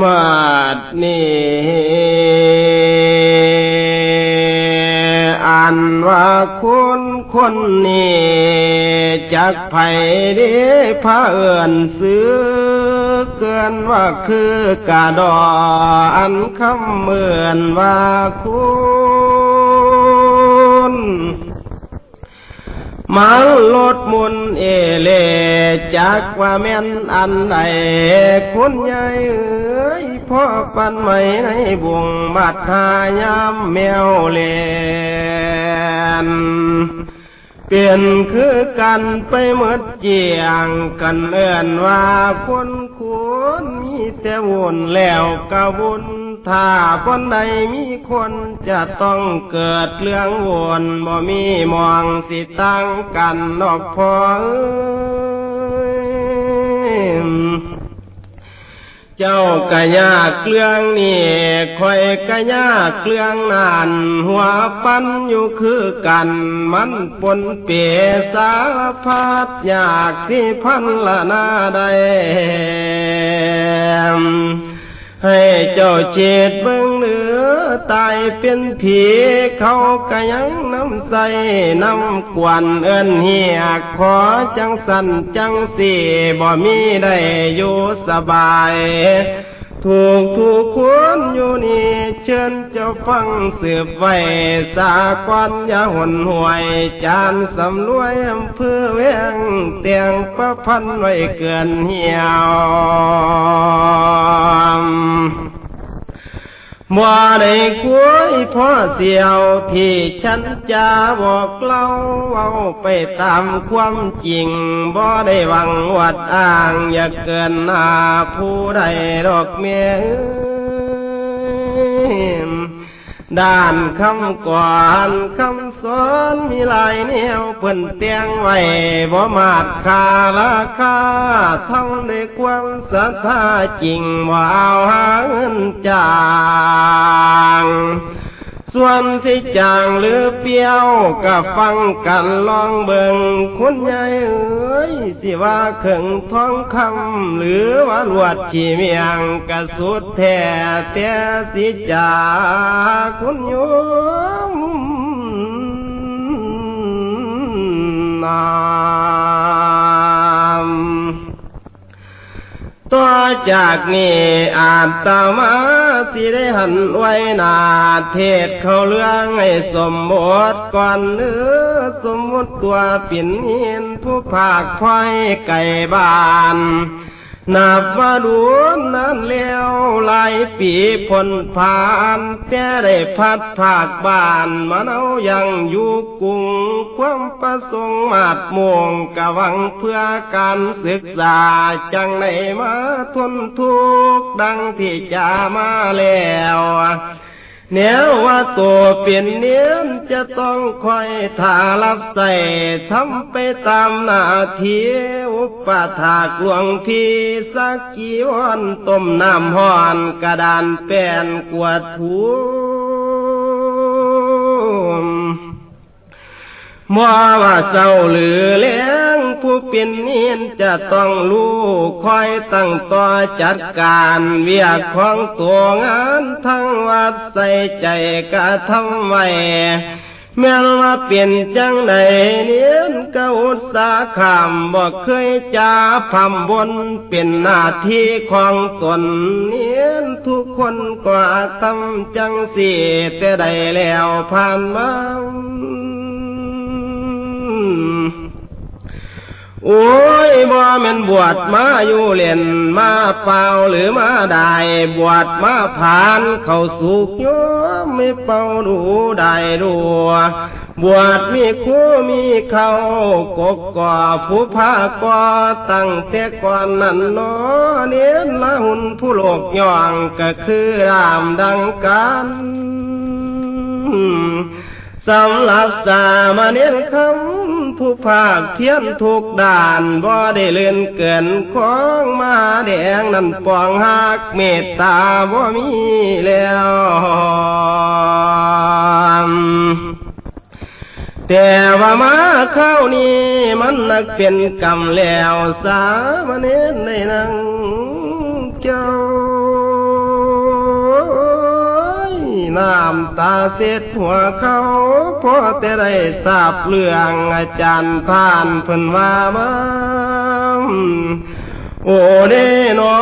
มาดนี้อันว่าคุณคนนี้จักไผ่ดีพระเอื่นซื้อเกินว่าคือกาดออันคำเหมือนว่าคุณมันลดมุนเอเลจักว่าแม่นอันใดคุณใหญ่ พ่อปันไหมในบุงบัดทายามแมวเลนเปลี่ยนคือกันไปหมดเจียงกันเอื่นว่าคนควรมีแต่วนแล้วกะวุนถ้าคนใดมีคนจะต้องเกิดเรื่องวนบ่มีมองสิตั้งกันนอกพอ เจ้ากะยากเรื่องนี่คอยกะยากเรื่องนานหัวปันอยู่คือกัน มันปนเปียสารพัดอยากที่พันละนาได ให้เจ้าเจ็ดเบิ่งเหนือตายเป็นผีเขากะยังน้ำใสน้ำกวนเอินเหียขอจังสันจังสีบ่มีได้อยู่สบาย ถูกถูกคนอยู่นี่เชิญจะฟังสืบไว้สากรยาหนห่วย จานสำรวยอำเภอเวียงเตียงประพันไว้เกินเหี่ยว บ่ได้คุยพ่อเสียวที่ฉันจะบอกเล่าเอาไปตามความจริงบ่ได้หวังวัดอ้างอย่าเกินหน้าผู้ใดดอกเมีย ด้านคำก่อนคำสอนมีหลายแนวเพิ่นเตียงไว้บ่มาดคาราคาเท่าในความศรัทธาจริงว่าเอาหาเงินจาง ส่วนที่จางหรือเปียวก็ฟังกันลองเบิงคุณยายเอ้ยสิว่าเข่งท้องคำหรือว่าลวดชีเมียงกระสุดแท้แต่สิจาคุณโยมนาม ต่อจากนี้อาตมาสิได้หันไว้นาเทศเขาเรื่องให้สมบทก่อนเนื้อสมมติตัวปิ่นหินผู้ภาคพอยไก่บาน นับว่าดูนั้นแล้วหลายปีผลผ่านแต่ได้พัดผากบ้านมาเอายังอยู่กุงความประสงค์มาดมวงกะวังเพื่อการศึกษาจังไหนมาทนทุกข์ดังที่จะมาแล้ว แนวว่าตัวเปลี่ยนเนียนจะต้องคอยทารับใส่ทำไปตามหน้าที่อุปถากหลวงพี่สักกี่วันต้มน้ำห้อนกระดานแป้นกวาดถูมัวว่าเศร้าหรือเลี้ยงผู้ เป็นเนียนจะต้องรู้คอยตั้งต่อจัดการเวียกของตัวงานทั้งวัดใส่ใจกะทำไว้แม้ว่าเปลี่ยนจังใดเนียนก็อุตสาหขามบอกเคยจาพำบนเป็นหน้าที่ของตนเนียนทุกคนก็ทำจังสีแต่ใดแล้วผ่านมา โอ้ยบ่แม่นบวชมาอยู่เล่นมาเปล่าหรือมาได้บวชมาผ่านเข้าสุกโยมไม่เป่าดูได้ดูบวชมีคู่มีเขากกก่อผู้พากอตั้งแต่ก่อนนั้นนอเนียนละหุ่นผู้โลกย่องก็คือรามดังกันสำหรับสามเณรคำ ผู้ภาคเพียนทุกด่านบ่ได้เลื่อนเกินของมาแดงนั่นปองหักเมตตาบ่มีแล้วแต่ว่ามาเข้านี้มันนักเป็นกรรมแล้วสามเณรในนังเจ้า น้ำตาเสียดหัวเขาพอแต่ได้ทราบเรื่องอาจารย์ท่านเพิ่นว่ามาโอ้เด้หนอ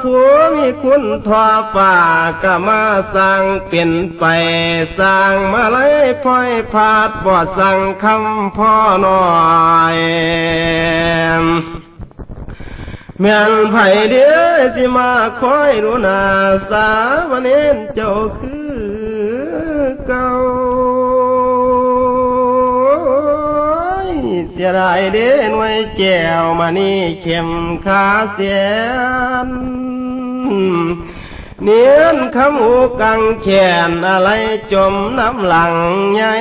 ผู้มีคุณทอฝ่ากะมาสร้างเปลี่ยนไปสร้างมาเลยพ่อยพาดบ่สั่งคำพ่อหน้อยแม่นไผเดียสิมาคอยรู้นาสาวเน้นเจ้าคือ เก่าเสียดายเด้หน่วยแก้วมานี่เข้มขาเสียนเนียนคำหูกังแขนอะไรจมน้ำหลังใหญ่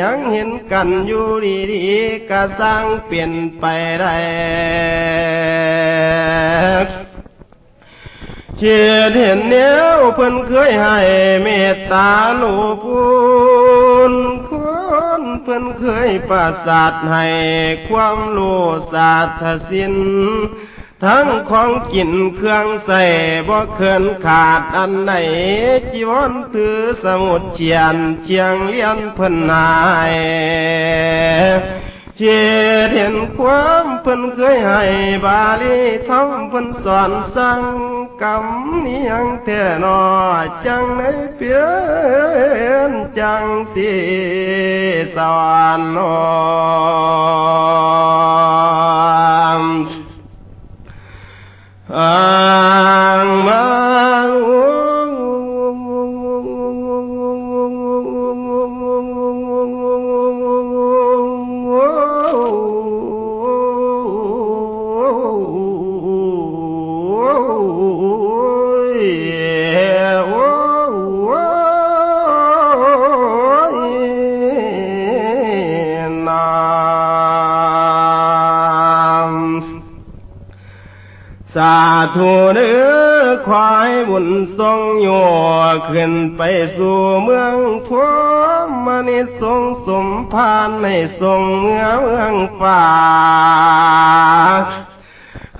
ยังเห็นกันอยู่ดีๆก็สร้างเปลี่ยนไปได้ เชื่อเห็นเนี้ยวเพิ่นเคยให้เมตตาหนูพูนคนเพิ่นเคยประสาทให้ความรู้ศาสตร์ศิลป์ทั้งของกินเครื่องใส่บ่เคินขาดอันไหนจีวรถือสมุดเชียนเชียงเลียนเพิ่นนายเจเห็นความเพิ่นเคยให้บาลีท่องเพิ่นสอนสั่ง กรรมนี้ยังแท่นอจังในเพียนจังสีสอนนอาธุเนื้อควายบุญทรงโยขึ้นไปสู่เมืองพวมนิทรงสมพานในทรงเมืองเมืองฝ่า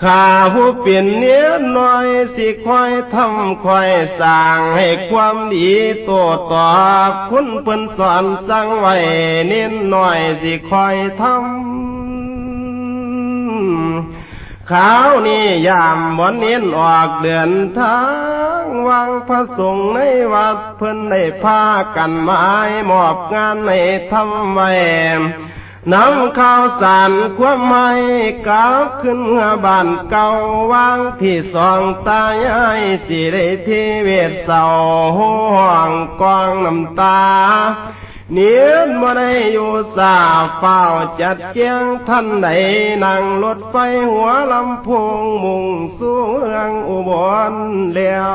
ข้าผู้เปลี่ยนเนี้ยน้อยสิคอยทำคอยสร้างให้ความดีโตตอบคุณเพิ่นสอนสั่งไว้เน้นน้อยสิคอยทำ ขาวนี่ยามวันเน้นออกเดินทางวางพระสงฆ์ในวัดเพิ่นได้พากันหมายมอบงานในทำไว้นำข้าวสารความไม่กล่าวขึ้นเมื่อบ้านเก่าวางที่สองตายายสิได้ที่เวทเศร้าห่วงกองน้ำตา เนียนมาได้อยู่สาเฝ้าจัดเกียงท่านใดนั่งรถไฟหัวลำโพงมุ่งสู่เมืองอุบลแล้ว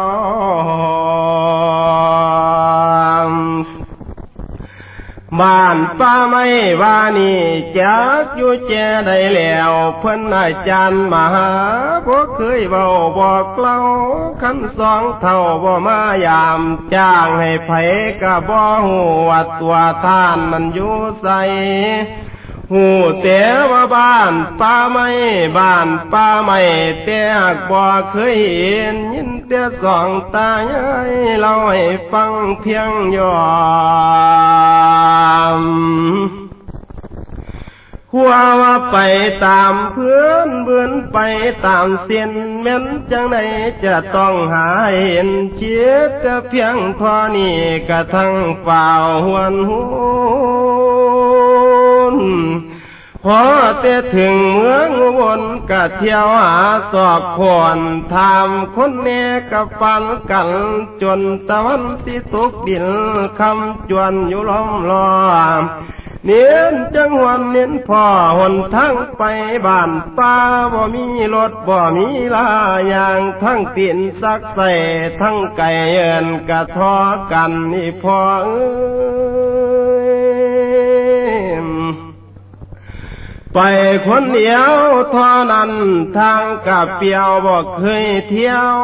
บ้านป้าไม่วานี่จักอยู่แจได้แล้วเพิ่นอาจารย์มหาบ่เคยเบาบอกเล่าคันสองเท่าบ่มายามจ้างให้ไผก็บ่ฮู้ว่าตัวท่านมันอยู่ใสหูแต่ว่าบ้านป้าไม่บ้านป้าไม่แต่หากบ่เคยเห็นยินแต่สองตายายเล่าให้ฟังเพียงยอ หัวว่าไปตามเพื่อนเบือนไปตามเส้นแม้นจังไหนจะต้องหาเห็นเชียดก็เพียงพอนี่กระทั่งเปล่าหวนหู พอแต่ถึงเมืองอุบนกะเที่ยวหาสอบขอนทำคนแน่กับฟันกัน จนตะวันสิตกดินคำจวนอยู่ล้อมล้อมเนียนจังหวันเน้นพ่อหนทั้งไปบ้านป้าบ่มีรถบ่มีลาอย่างทั้งตีนซักใส่ทั้งไก่เอินกะทอกันนี่พ่อเอ้ย ไปคนเดียวเท่านั้นทางกับเปียวบอกเคยเที่ยว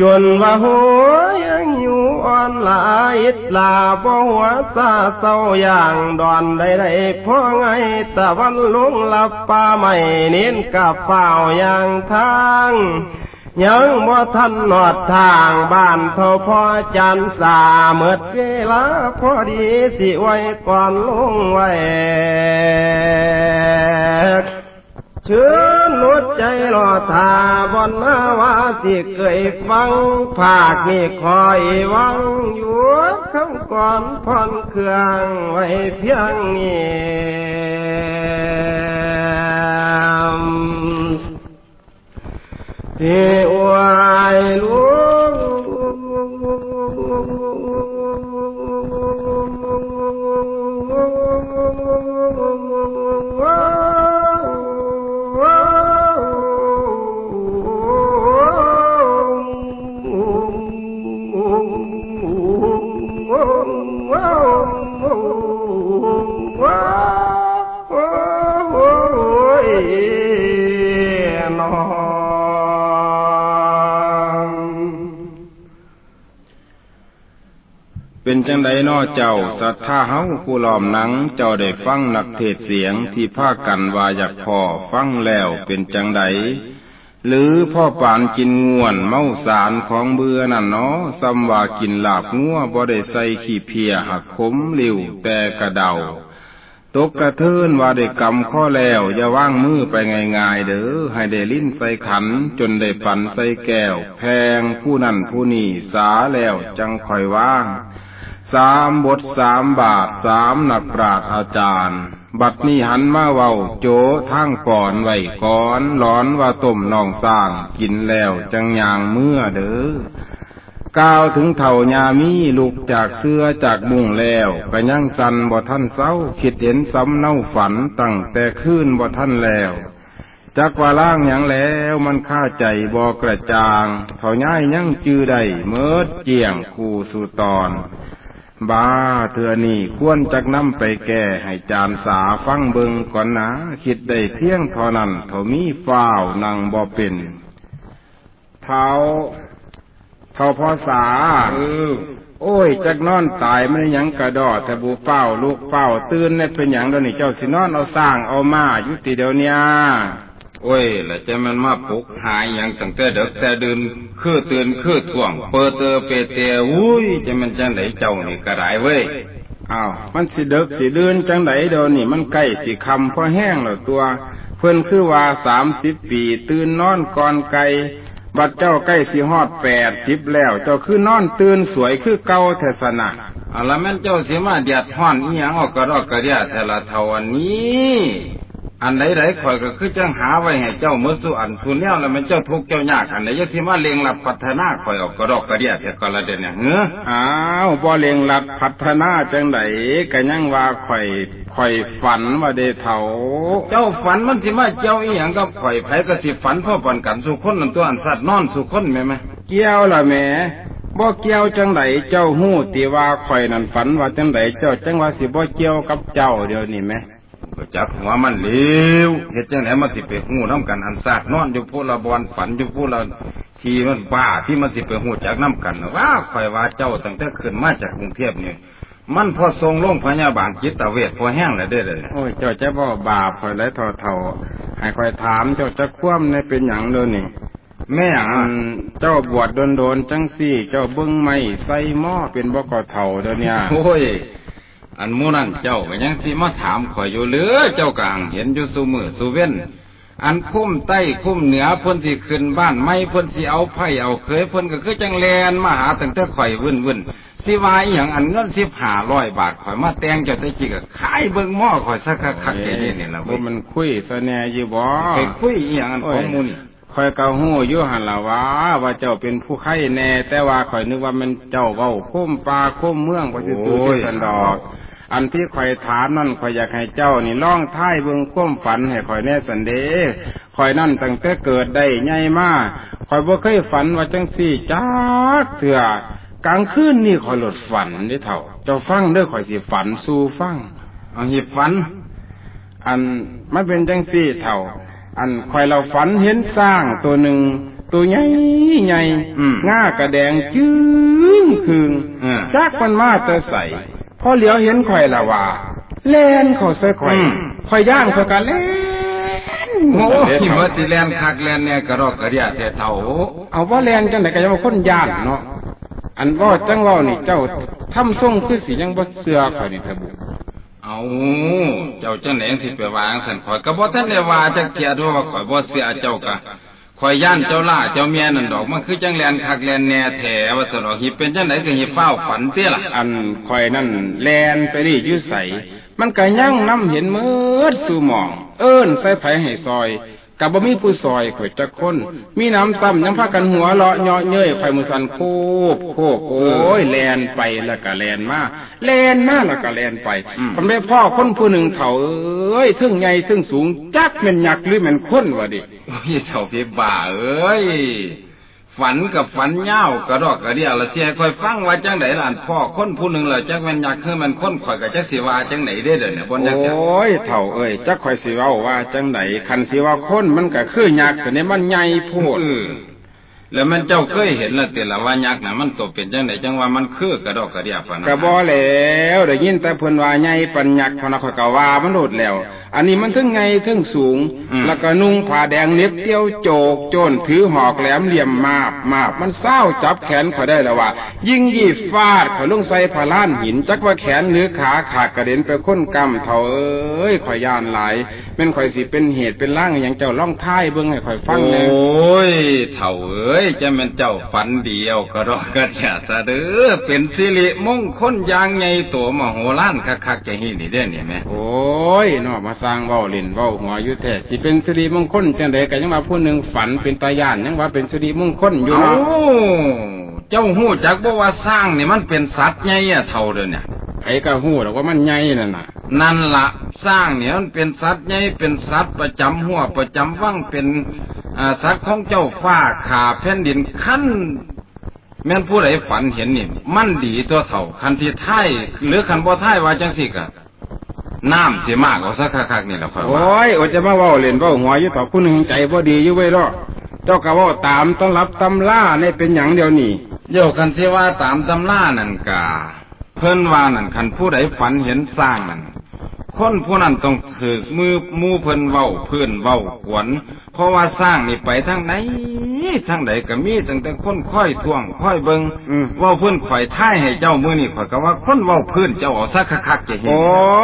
จนว่าหัวยังอยู่อ่อนลาอิดลาบ่หัวซาเศร้าอย่างดอนใดๆพ่อไงตะวันลงหลับป่าไม่เน้นกับเฝ้าอย่างทาง ยังบ่ทันหนอดทางบ้านเท่าพ่อจันสาเมื่อเวลาพอดีสิไว้ก่อนลงไว้เชิญนุดใจรอทาบนนาว่าสิเคยฟังภาคนี่คอยวังอยู่คำก่อนพอนเครื่องไว้เพียงนี้ ที่ เป็นจังไดน้อเจ้าสัทธาเฮาผู้ลอมหนัง เจ้าได้ฟังนักเทศเสียงที่พากันว่าอยากพอฟังแล้วเป็นจังไดหรือพ่อปานกินง่วนเมาสารของเบื่อนั่นเนาะซ้ำว่ากินลาบงัวบ่ได้ใส่ขี้เพียหักขมริวแต่กระเดาตกกระเทือนว่าได้กำข้อแล้วอย่าว่างมือไปง่ายๆเด้อให้ได้ลิ้นใส่ขันจนได้ปันใส่แก้ว แพงผู้นั่นผู้นี่สาแล้วจังคอยว่าง สามบทสามบาทสามนักปราชญ์อาจารย์ บัดนี้หันมาเว้าโจทั้งก่อนไว้ก่อนร้อนว่าต้มน้องสร้างกินแล้วจังยางเมื่อเด้อก้าวถึงเท่ายามีลุกจากเสื้อจากมุงแล้วก็ยังสันบ่ท่านเศร้าคิดเห็นซ้ำเน่าฝันตั้งแต่คืนบ่ท่านแล้วจักว่าล่างอย่างแล้วมันฆ่าใจบอกระจางเท่าย่ายยังจือได้เมิดเจียงคู่สู่ตอน บาเธอนี่ควรจักนำไปแก้ให้จานสาฟังเบิงก่อนนะคิดได้เพียงเท่านั้นเท่ามีฝ้าวนังบ่เป็นเท้าเท่าพอสาโอ้ยจักนอนตายไม่ได้ยังกระดอแต่บูเฝ้าลูกเฝ้าตื่นเนี่ยเป็นหยังเดี๋ยวนี้เจ้าสินอนเอาสร้างเอามายู่ติเดี๋ยวเนี้ย โอ้ยแล้วจะมันมาปลุกหายอย่างตั้งแต่เด็กแต่เดื่นคือตื่นคือท่วง เปิดเตอเปเตอุ้ยจะมันจังไหนเจ้านี่กระไรเว้ยอ้าวมันสิเด็กสิเดือนจังไดเดี๋ยวนี้มันใกล้สิคำพอแห้งแล้วตัว เพิ่นคือว่าสามสิบปีตื่นนอนก่อนไกลบัดเจ้าใกล้สิฮอดแปดสิบแล้ว เจ้าคือนอนตื่นสวยคือเก่าเทศนะเอาละแม่นเจ้าสิมาเดียดฮ้อนอีหยังออกกระรอกกระเดียแต่ละเท่า อันนี้อันใดๆข่อยก็คือจังหาไว้ให้เจ้าเมื่อสุอันทุนแล้วแล้วมันเจ้าทุกเจ้ายากอันไหนยังสิมาเลงหลับพัฒนาข่อยออกกระรอกกระเดียแต่ก็ละเด่นเนี่ยเฮ้ออ้าวบ่เลียงรัดพัฒนาจังไดก็ยังว่าข่อยข่อยฝันว่าได้เฒ่าเจ้าฝันมันสิมาเจ้าอีหยังกับข่อยไผก็สิฝันพ่อปันกันสุคนนั่นตัวอันสัตว์นอนสุคนแม่ไหมเกี่ยวล่ะแม่บ่เกี่ยวจังไดเจ้าฮู้ติว่าข่อยนั่นฝันว่าจังไดเจ้าจังว่าสิบ่เกี่ยวกับเจ้าเดี๋ยวนี้แหม ก็จักหัวมันเลวเฮ็ดจังไดมันสิไปฮู้นํกันอันซากนอนอยู่ผู้ละบอนฝันอยู่ผู้ละทีมันบ้าที่มันสิไปฮู้จักนํกันน่ะว่าข่อยว่าเจ้าตั้งแต่ขึ้นมาจากกรุงเทพนี่มันพอส่งโรงพยาบาลจิตเวชพอแห้งแล้วเด้อเลยโอ้ยเจ้าจะบ่บาปข่อยหลายเท่าๆให้ข่อยถามเจ้าจะคว่ำในเป็นหยังเด้อนี่แม่อัอันนเจ้าบวชโดนๆจังซี่ เจ้าเบิ่งไม่ใส่หม้อเป็นบ่ก่อเฒ่าเด้อเนี่ยโอ้ย อันหมู่นั่นเจ้าก็ยังสิมาถามข่อยอยู่เหลือเจ้ากลางเห็นอยู่ซุมือซุเว้นอันคุ้มใต้คุ้มเหนือเพิ่นสิขึ้นบ้านไม่เพิ่นสิเอาไผเอาเคยเพิ่นก็คือจังแลนมาหาตั้งแต่ข่อยวุ่นๆสิว่าอีหยังอันเงิน1500บาทข่อยมาแต่งเจ้าแต่จิก็ขายเบิ่งหม้อข่อยสักคักๆแค่นี้นี่ล่ะบ่เว้ยมันคุยซะแน่อยู่บ่ไปคุยอีหยังอันของหมู่นี่ข่อยก็ฮู้อยู่หั่นล่ะว่าว่าเจ้าเป็นผู้ไข้แน่ แต่ว่าข่อยนึกว่ามันเจ้าเว้าคุ้มปลาคุ้มเมืองบ่สิตู้ที่สันดอก อันที่ข่อยถามนั่นข่อยอยากให้เจ้านี่ล่องท้ายเบิ่งความฝันให้ข่อยแน่สันเดข่อยนั่นตั้งแต่เกิดได้ใหญ่มาข่อยบ่เคยฝันว่าจังซี่จักเถื่อกลางคืนนี่ข่อยหลดฝันเด้เท่า เจ้าฟังเด้อข่อยสิฝันสู่ฟังเอาหิบฝัน อันไมันเป็นจังซี่เท่า อันคอยเราฝันเห็นสร้างตัวหนึ่งตัวใหญ่ใหญ่ง่ากระแดงจื้งคืงอืมจักมันมาเตอใส่ พอเหลียวเห็นข่อยละว่าแล่นเข้าใส่ข่อยอืมข่อยย่างข่อยกันแล่นโอ้ที่ว่าสิแลนคักแลนเนี่ยกระรอกกระเดียแต่เท่าเอาว่าแลนจังไดก็ยังว่าคนย่านเนาะอันว่าจังเว่านี่เจ้าทำทรงคือสิยังบ่เสือข่อยนี่เถอะบุเอาเจ้าจังไหนสิไปวางสันข่อยก็บ่ทันได้ว่าจักเที่ยด้วยว่าข่อยบ่เสียเจ้ากะข่ อยย่านเจ้าล่าเจ้าเมียนั่นดอกมันคือจังแลนคักแลนแน่แถว่าสนอกหิเป็นจังไหนก็หิเฝ้าฝันเตี้ยล่ะอันข่อยนั่นแลนไปนี่ยื้อใสมันก็ยังนำเห็นมืดสู่หมอง เอิ้นใส่ไผให้ซอย กับบ่มีผู้ซอยข่อยจะคน มีน้ำซ้ำยังพากันหัวเลาะเยาะเย้ยข่อยมือสันโคบโคบโอ้ยแลนไปแล้วก็แลนมาแลนมาแล้วก็แลนไปผมได้พ่อคนผู้หนึ่งเฒ่าเอ้ยทึ่งใหญ่ทึ่งสูงจักแม่นยักหรือแม่นคนวะดิโอ้ยเถ่าพี่บ้าเอ้ย ฝันกับฝันเหย้ากระดอกกระเดียละเสียข่อยฟังว่าจังไดล่ะอันพ่อคนผู้หนึงล่ะจักแม่นอยากคือมันคนข่อยก็จักสิว่าจังไดเด้อเด้อเนี่ยบ่จักจะโอ้ยเฒ่าเอ้ยจักข่อยสิเว้าว่าจังไดคันสิว่าคนมันก็คือยักษ์แต่เนี่ยมันใหญ่โพดเออแล้วมันเจ้าเคยเห็นและติละว่ายักษ์น่ะมันตัวเป็นจังไดจังว่ามันคือกระดอกกระเดียปานนั้นก็บ่แล้วได้ยินแต่เพิ่นว่าใหญ่ปัญญักษ์พอนะข่อยก็ว่ามันโลดแล้ว อันนี้มันถึงไงถึงสูง แล้วก็นุ่งผ้าแดงเล็บเตี้ยวโจกโจนถือหอกแหลมเหลี่ยมมาบมาบมันเศร้าจับแขนเขาได้แล้วว่า ยิ่งยีฟาดเขาลงใส่ผาล้านหิน จักว่าแขนหรือขาขาดกระเด็นไปค้นกำเท่าเอ้ยข่อยย่านหลายแม่นข่อยสิเป็นเหตุเป็นร่างอหย่างเจ้าล่องท้ายเบิ่งให้ข่อยฟังโอแหน่้ยเถ่าเอ้ยจะเป็นเจ้าฝันเดียวกระดอกกระเดียซะเด้อเป็นสิริมงคลอย่างใหญ่โตมโหฬารคักๆจะฮีนี่เด้อนี่แม่โอ้ยเนอมาสร้างเว้าเล่นเว้าหัวอยู่แท้สิเป็นสิริมงคลจังไดก็ยังว่าผู้หนึงฝันเป็นตาย่านยังว่าเป็นสิริมงคลอยู่เอ้าเนาะเจ้าหู้จักบ่ว่าสร้างนี่มันเป็นสัตว์ใหญ่อะเท่าเด้อเนี่ยไผก็ฮู้ดอกว่ามันใหญ่นั่นน่ะ นั่นละสร้างเนี่ยมันเป็นสัตว์ใหญ่เป็นสัตว์ประจำหัวประจำวังเป็นอ่าสัตว์ของเจ้าฟ้าขาแผ่นดินขั้นแม่นผู้ใดฝันเห็นนี่ มันดีตัวเถ่าคันที่ท้ายหรือคันบ่ท้ายว่าจังสิกะ น้ำสิมากกว่าสักคักๆนี่แหละค่อยว่าโอ้ยโอจะมาว้าเล่นว้าหัวอยู่ต่อผู้หนึงใจบ่ดีอยู่ไว้รอเจ้าก็เว้าตามต้องรับตำล่าในเป็นหยังเดียวนี้เดียวคันสิว่าตามตำรานั่นกาเพิ่นว่านั่นคันผู้ใดฝันเห็นสร้างนั่นคนผู้นั้นต้องถือมือมู่เพิ่นเว้าเพื่อนเว้าขวน เพราะว่าสร้างนี่ไปทางไหน ทางใดก็มีตั้งแต่คนค่อยท่วงค่อยเบิงอืมเว้าเพื่อนข่อยท้ายให้เจ้ามือนี่ข่อยก็ว่าคนเว้าเพื่อนเจ้าเอาซักคักๆจะเห็นโอ้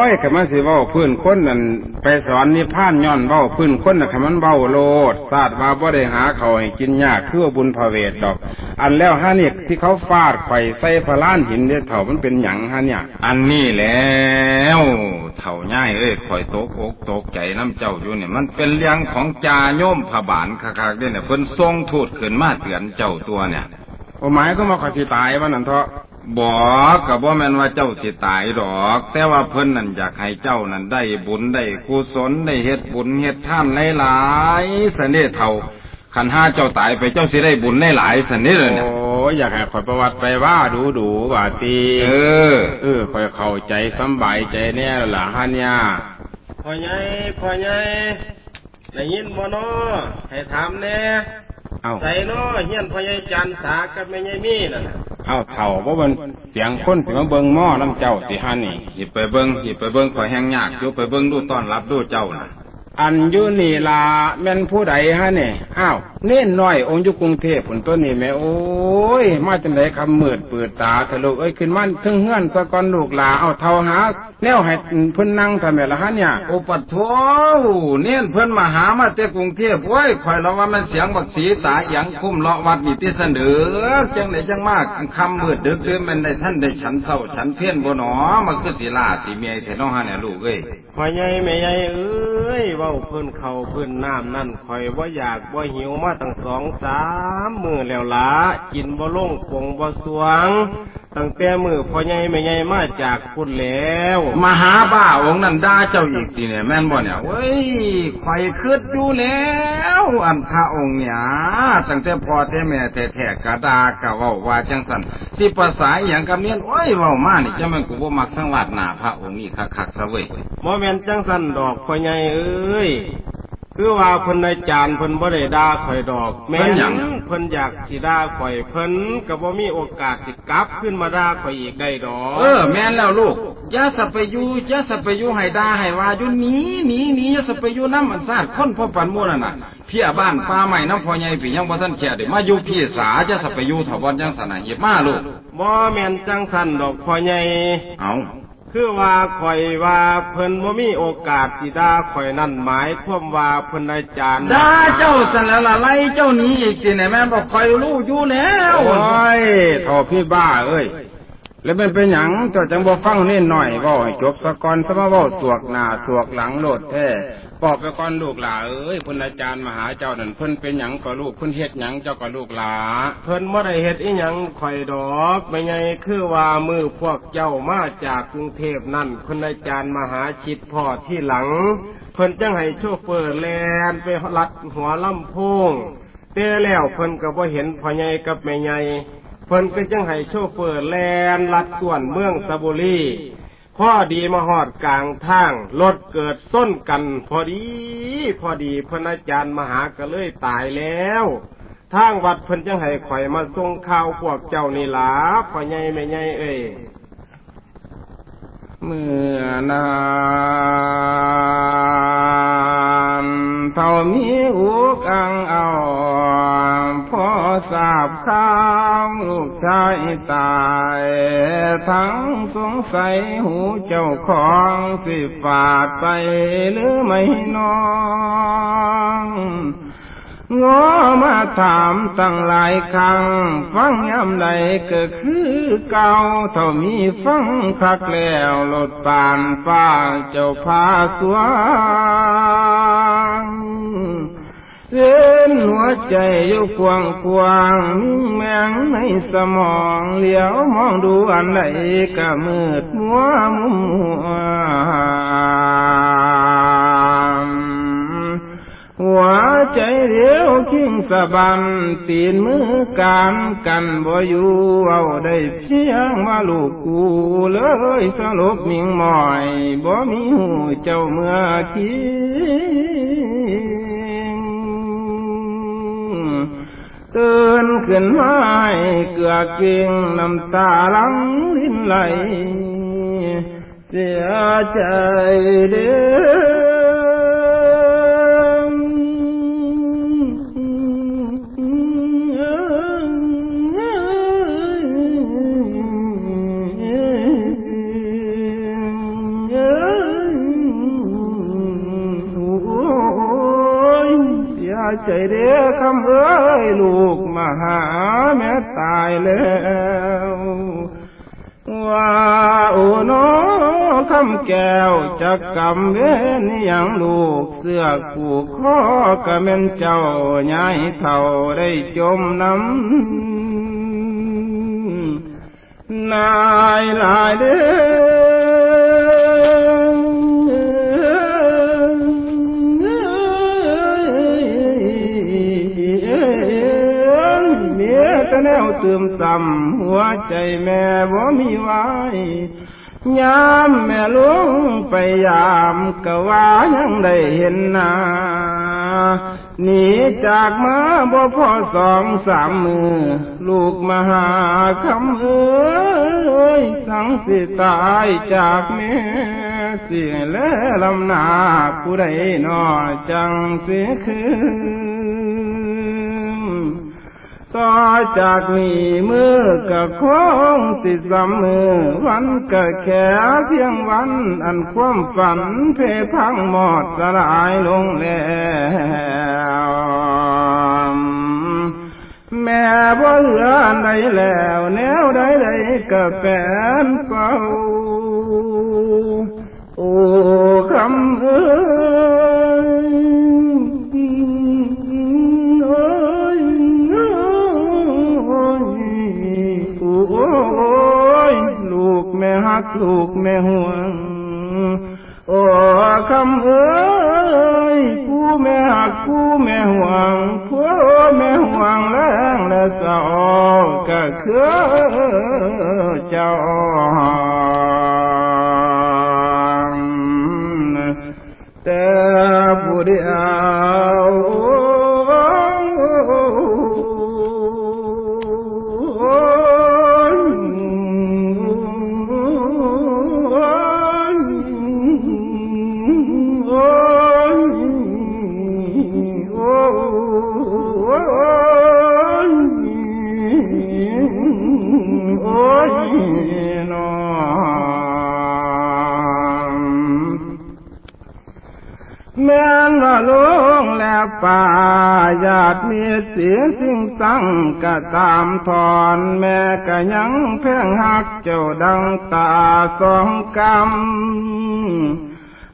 ยก็มันสิเว้าพื้นคนนั่นไปสอนนิพพานย้อนเว้าพื้นคนน่ะคันมันเว้าโลดศาสตร์ว่าบ่ได้หาเขาวให้กินยากคือว่าบุญพระเวทดอก อันแล้วฮะนี่ที่เขาฟาดไข่ใส่พระล้านหินเนี่ยเถ่ามันเป็นหยังฮะเนี่ย อันนี้แล้ว เท่าง่ายเอ้ยข่อยตกอกตกใจน้ำเจ้าอยู่เนี่ยมันเป็นเรื่องของจาโยมพระบาลคักๆเด้เนี่ยเพิ่นทรงทูตขึ้นมาเตือนเจ้าตัวเนี่ยโอ้หมายก็มาข่อยสิตายวันนั้นเถาะบอกกับว่าแม่นว่าเจ้าสิตายดอก แต่ว่าเพิ่นนั่นอยากให้เจ้านั่นได้บุญได้กุศลได้เฮ็ดบุญเฮ็ดท่านหลายๆสันเด้เท่า ขันห้าเจ้าตายไปเจ้าสิได้บุญหลายๆสันเด้เลยเนี่ยโอ้ยอยากให้ข่อยประวัติไปว่าดูดูๆว่าตีเออ เออข่อยเข้าใจสำบายใจแน่แล้วล่ะฮะเนี่ยพ่อใหญ่พ่อใหญ่ได้ยินบ่น้อให้ถามแหน่เอ้าใส่น้อเฮียนพ่อใหญ่จันทากับแม่ใหญ่มีนั่นน่ะเอ้าเถ่าบ่มันเสียงคนสิมาเบิ่งหม้อน้ำเจ้าสิฮะนี่หยิบไปเบิ้งหยิบไปเบิ้งข่อยแห้งยากอยู่ไปเบิ้งดูต้อนรับดูเจ้าน่ะ อันอยู่นี่ล่ะแม่นผู้ใดฮะเนี่ยอ้าว เน้นน้อยองค์ยู่กรุงเทพผลตัวนี้แม่โอ้ย มาจังไดคำมืดเปิดตาทะลุเอ้ยขึ้นมาถึงเฮือนซะกอนลูกหลาเอาเท่าหา แนวให้เพิ่นนั่งทำไมละฮะเนี่ยโอปัดโถเนี่ยเพิ่นมาหามาแต่กรุงเทพโอ้ยข่อยเราว่ามันเสียงบักสีตาเอียงคุ้มเลาะวัดนี่ที่เสนอจังไดจังมากคำมืดดึกดื่นมันได้ท่านได้ฉันเศร้าฉันเพี้ยนบ่หนอมันคือสิลาสิเมียแท้น้องหาเนี่ยลูกเอ้ยพ่อใหญ่แม่ใหญ่เอ้ยว้าเพิ่นเข้าเพิ่นน้ำนั่นข่อยบ่าอยากบ่าหิวมาตั้งสองสามมื้อแล้วล่ะกินบ่ลงปงบ่สวง ตั้งแต่มื้อพ่อใหญ่แม่ใหญ่มาจากพุ่นแล้วมาหาบ้าองค์นั้นด่าเจ้าอีกทีเนี่ยแม่นบ่เนี่ยเว้ยข่อยคิดอยู่แล้ว อันพระองค์เนี่ยตั้งแต่พ่อแต่แม่แท้ๆกะดากะเว้าว่าจังซั่นสิภาษาอหยังกับเนี่ยโอ้ยเว้ามานี่จังแม่นกูบ่มักสังวาดหน้าพระองค์นี่คักๆซะเว้ยบ่แม่นจังสันดอกพ่อใหญ่เอ้ย คือว่าเพิ่นอาจารย์เพิ่นบ่ได้ด่าข่อยดอก แม่เพิ่นหยังเพิ่นอยากสิด่าข่อยเพิ่นก็บ่มีโอกาสสิกลับขึ้นมาด่าข่อยอีกได้ดอก เออ แม่นแล้วลูกอย่าสับไปอยู่อย่าสับไปอยู่ให้ด่าให้ว่าอยู่หนีหนีหนีอย่าสับไปอยู่น้ำมันซาดคนพ่อปันหมู่นั่นน่ะเพียบ้านป่าใหม่น้ำพ่อใหญ่ปียังบ่ทันแช่ได้มาอยู่พี่สาจะสับไปอยู่ถาวรจังสนะเฮ็ดมาลูกบ่แม่นจังสันดอกพ่อใหญ่เอา คือว่าข่อยว่าเพิ่นบ่มีโอกาสสิด่าข่อยนั่นหมายความว่าเพิ่นอาจารย์ด่าเจ้าสันแล้วละไล่เจ้าหนี้อีกสิเนี่ยแม่นบอกคอยรู้อยู่แล้วโอ้ยทอพี่บ้าเอ้ยแล้วเป็นเป็นหยังเจ้าจังบ่ฟังนี่หน่อยเว้าให้จบสะก่อนสมาเว้าสวกหน้าสวกหลังโลดแท้ บอกไปก่อนลูกหลาเอ้ยพิ่นอาจารย์มหาเจ้านั่นเพิ่นเป็นหยังก็ลูกเพิ่นเฮ็ดหยังเจ้าก็ลูกหลาเพิ่นบ่ได้เฮ็ดอีหยังข่อยดอกไม่ไงคือว่ามือพวกเจ้ามาจากกรุงเทพนั่นพิ่นอาจารย์มหาชิดพ่อที่หลัง เพิ่นจังให้โชเฟอร์แลนไปลัดหัวลำโพงแต่แล้วเพิ่นก็บ่เห็นพ่อใหญ่กับแม่ใหญ่เพิ่นก็จังให้โชเฟอร์แลนลัดส่วนเมืองสบุรี พ่อดีมาฮอดกลางทางรถเกิดส้นกัน พอดี พอดีพิ่นอาจารย์มหาก็เลยตายแล้วทางวัดเพิ่นจังให้ข่อยมาส่งข่าวพวกเจ้านี่ล่ะพ่อใหญ่แม่ใหญ่เอ้ยเมื่อนานเท่ามีอุกอังเอา ทราบข่าวลูกชายตาย ทั้งสงสัยหูเจ้าของสิฝาดไปหรือไม่น้องงอมาถามตั้งหลายครั้ง ฟังย้ำใดก็คือเก่าเท่ามีฟังคักแล้วลดปานฟ้าเจ้าพาสวง เล่นหัวใจอยู่ควงควงมิ่งแมงในสมองเหลียวมองดูอันใดก็มืดมัวมุมมัวหัวใจเดียวคิงสะบันตีนมือการกันบ่อยู่เอาได้เพียงว่าลูกกูเลยสลบมิงหมอยบ่มีหูเจ้าเมื่อคิ ตื่นขึ้นมาให้เกือกเก่งน้ำตาหลังลิ้นไหล เสียใจเด้อใจเด้อคำเอ้ยลูกมา หาแม่ตายแล้วว่าโอ้น้อคำแก้วจะกำเว้นอย่างลูกเสื้อผูกคอกะเม็นเจ้าย้ายเท่าได้จมน้ำนายหลายเด้อ ต่แนวเติมซ้ำหัวใจแม่บ่มีไว้ยามแม่ลุงไปยามก็ว่ายังได้เห็นหน้าหนีจากมาบ่พอสองสามมือ ลูกมาหาคำเอ้ยสังสิตายจากแม่เสียและลำนาผู้ใดนอจังเสียคืน ต่อจากนี้มือก็คงสิสำมือวันก็แค่เพียงวัน อันความฝันเพพังหมดสลายลงแล้วแม่บ่เหลือใดแล้วแนวใดใดก็แฟนเฝ้าโอ้คำเอ้ักลูกแม่ห่วง โอ้คำเอ้ยผู้แม่หักผู้แม่ห่วงผู้แม่ห่วงแรงและสาก็คือเจ้าแต่ผู้เดียา ป่าญาติมีเสียสิ่งสั่งกะตามถอนแม่กะยังเพ่งหักเจ้าดังตาสองกำ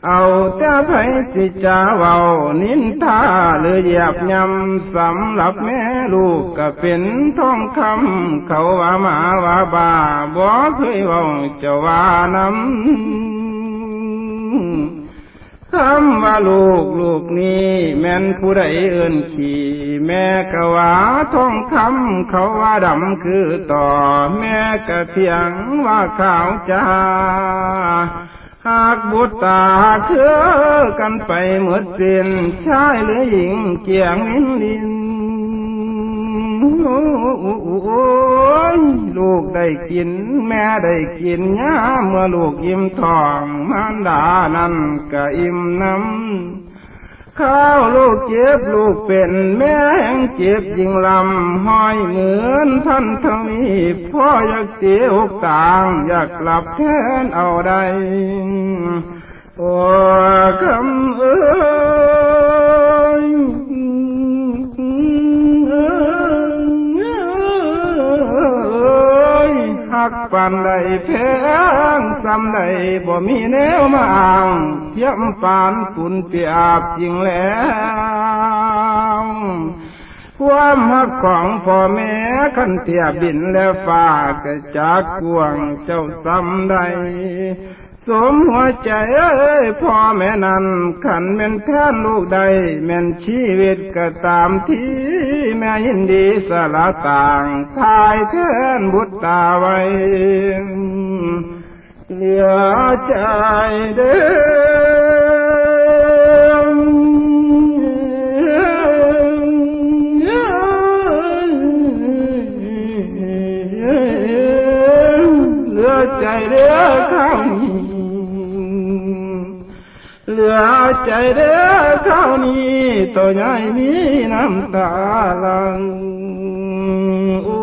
เอาแต่ไผสิจาเว้านินทาหรือเหยียบยำสำหรับแม่ลูกก็เป็นทองคำเขาว่ามาว่าบาบ่เคยเว้าเจ้าว่าน้ำ คำว่าลูกลูกนี้แม่นผู้ใดเอื่นขี่ แม่กะว่าทองคำเขาว่าดำคือต่อ แม่กะเพียงว่าขาวจ้าหากบุตรตาคือกันไปหมดสิ้นชายหรือหญิงเกี่ยงวินลิน ยลูกได้กิน แม่ได้กินยาเมื่อลูกอิ่มท้องมารดานั้นก็อิ่มน้ำข้าวลูกเจ็บลูกเป็นแม่แห่งเจ็บยิ่งลำห้อยเหมือนท่านทวีพ่ออยากเสียอกต่างอยากกลับแทนเอาใดโอ้คำเอ้ย กปันใดแพงซ้ำใดบ่มีแนวมาอ่างเทียมปานฝุ่นเปียบจริงแล้วความหักของพ่อแม่ขันเทียบินและฟ้ากระจากกวงเจ้าซ้ำใดสมหัวใจเอ้ยพ่อแม่นั้นขันแม่นแทนลูกใดแม่นชีวิตก็ตามที่ แม่ยินดีสละต่างทายแทนบุตรตาไว้เหลือใจเด้เหลือใจเด้อข้าวนี้เห ลือใจเด้อข้าวนี้ตัวใหญ่มีน้ำตาลังโอ้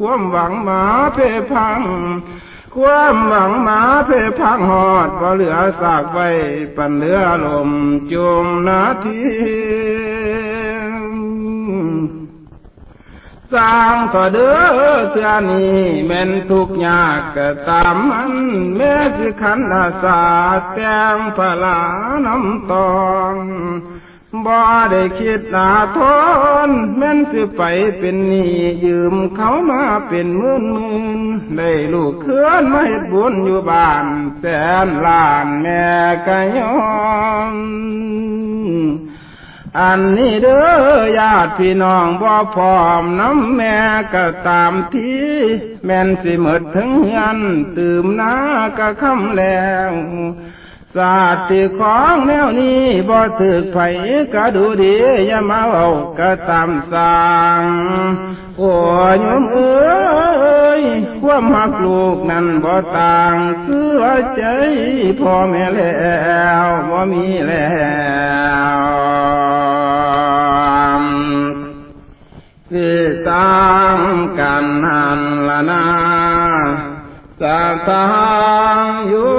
ความหวังหมาเพพัง ความหวังหมาเพพังหอดบ่เหลือสากไว้ปันเหลือลมจมนาที สร้างต่อเด้อเสื้อนี้แม่นทุกยากก็ตามมันแม่สิขันอาสาแตงพลาน้ำตองบ่ได้คิดหนาทนแม่นสิไปเป็นหนี้ยืมเขามาเป็นหมื่นหมื่นได้ลูกเคลื่อนมาเฮ็ดบุญอยู่บ้านแสนล้านแม่ก็ยอม อันนี้เด้อญาติพี่น้องบ่พร้อมน้ำแม่ก็ตามที่แม่นสิหมดถึงเงินตื่มนาก็คำแล้วศาสตร์ของแนวนี้บ่ถึกไผก็ดูดีอย่ามาเอาก็ตามสั่งโอ้ยมเอ้ ยความหักลูกนั้นบ่ต่างเสื้อใจพ่อแม่แล้วบ่มีแล้วคือตามกันหันละนาสาทางอยู่